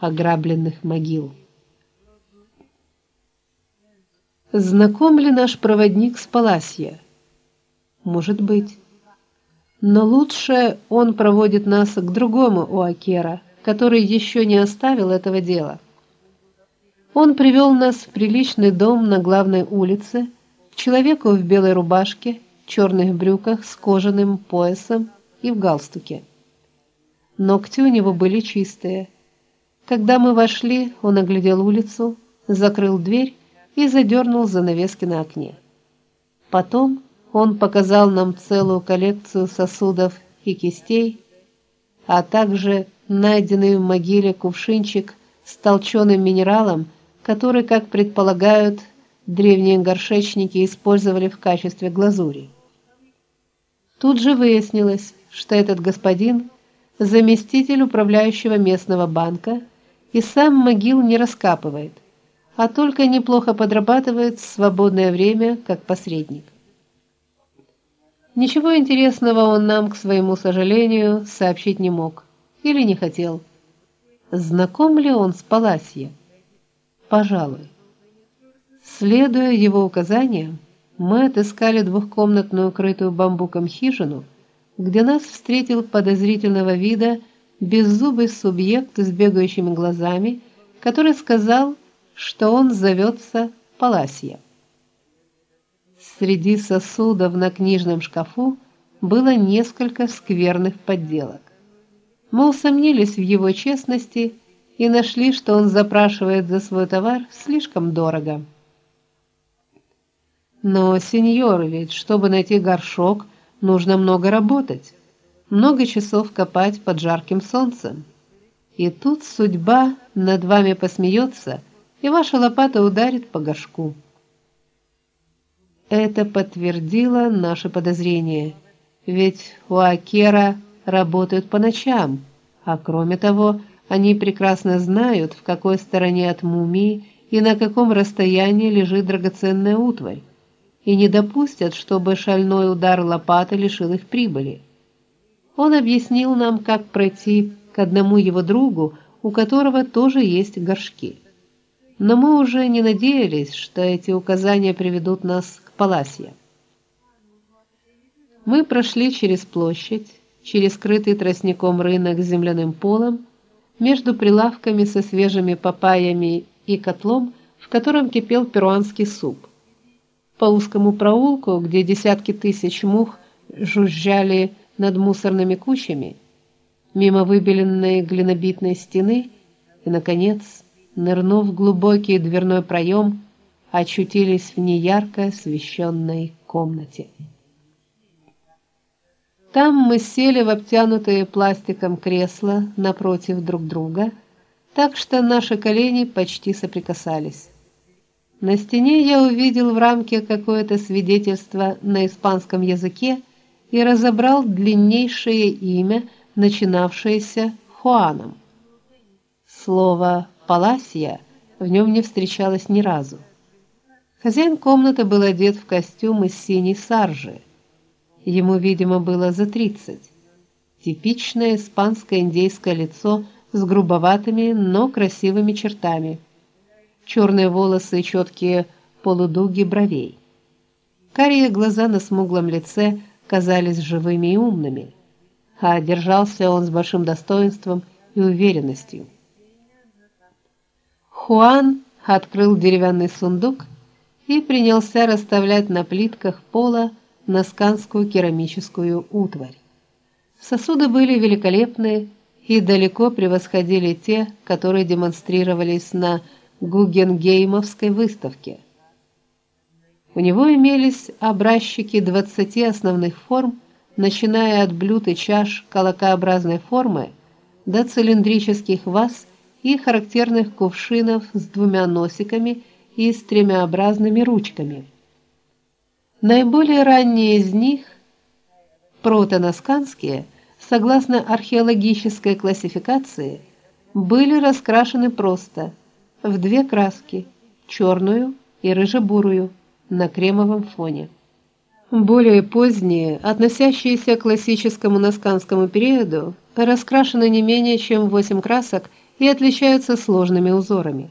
ограбленных могил. Знаком ли наш проводник с Паласья? Может быть. Но лучше он проводит нас к другому Уакера, который еще не оставил этого дела. Он привел нас в приличный дом на главной улице, к человеку в белой рубашке, черных брюках с кожаным поясом и в галстуке. Ногти у него были чистые. Когда мы вошли, он оглядел улицу, закрыл дверь и задернул занавески на окне. Потом он показал нам целую коллекцию сосудов и кистей, а также найденный в могиле кувшинчик с толченым минералом, который, как предполагают, древние горшечники использовали в качестве глазури. Тут же выяснилось, что этот господин заместитель управляющего местного банка и сам могил не раскапывает, а только неплохо подрабатывает в свободное время как посредник. Ничего интересного он нам, к своему сожалению, сообщить не мог или не хотел. Знаком ли он с Паласье? Пожалуй. Следуя его указаниям, мы отыскали двухкомнатную крытую бамбуком хижину, где нас встретил подозрительного вида беззубый субъект с бегающими глазами, который сказал, что он зовется Паласье. Среди сосудов на книжном шкафу было несколько скверных подделок. Мы усомнились в его честности и нашли, что он запрашивает за свой товар слишком дорого. Но, сеньор, ведь чтобы найти горшок, нужно много работать, много часов копать под жарким солнцем. И тут судьба над вами посмеется, и ваша лопата ударит по горшку. Это подтвердило наше подозрение, ведь у Акера работают по ночам, а кроме того, они прекрасно знают, в какой стороне от мумии и на каком расстоянии лежит драгоценная утварь и не допустят, чтобы шальной удар лопаты лишил их прибыли. Он объяснил нам, как пройти к одному его другу, у которого тоже есть горшки. Но мы уже не надеялись, что эти указания приведут нас к Паласье. Мы прошли через площадь, через скрытый тростником рынок с земляным полом, между прилавками со свежими папайями и котлом, в котором кипел перуанский суп по узкому проулку, где десятки тысяч мух жужжали над мусорными кучами, мимо выбеленной глинобитной стены и наконец, нырнув в глубокий дверной проем, очутились в неярко освещенной комнате. Там мы сели в обтянутые пластиком кресла напротив друг друга, так что наши колени почти соприкасались. На стене я увидел в рамке какое-то свидетельство на испанском языке и разобрал длиннейшее имя, начинавшееся Хуаном. Слово Паласия в нем не встречалось ни разу. Хозяин комнаты был одет в костюм из синей саржи. Ему, видимо, было за тридцать. Типичное испанское индейское лицо с грубоватыми, но красивыми чертами черные волосы и четкие полудуги бровей. Карие глаза на смуглом лице казались живыми и умными, а держался он с большим достоинством и уверенностью. Хуан открыл деревянный сундук и принялся расставлять на плитках пола насканскую керамическую утварь. Сосуды были великолепные и далеко превосходили те, которые демонстрировались на Гугенгеймовской выставке. У него имелись образчики 20 основных форм, начиная от блюд и чаш колокообразной формы до цилиндрических ваз и характерных кувшинов с двумя носиками и с тремяобразными ручками. Наиболее ранние из них протонасканские, согласно археологической классификации, были раскрашены просто – в две краски: черную и рыже-бурую на кремовом фоне. Более поздние, относящиеся к классическому насканскому периоду, раскрашены не менее чем в восемь красок и отличаются сложными узорами.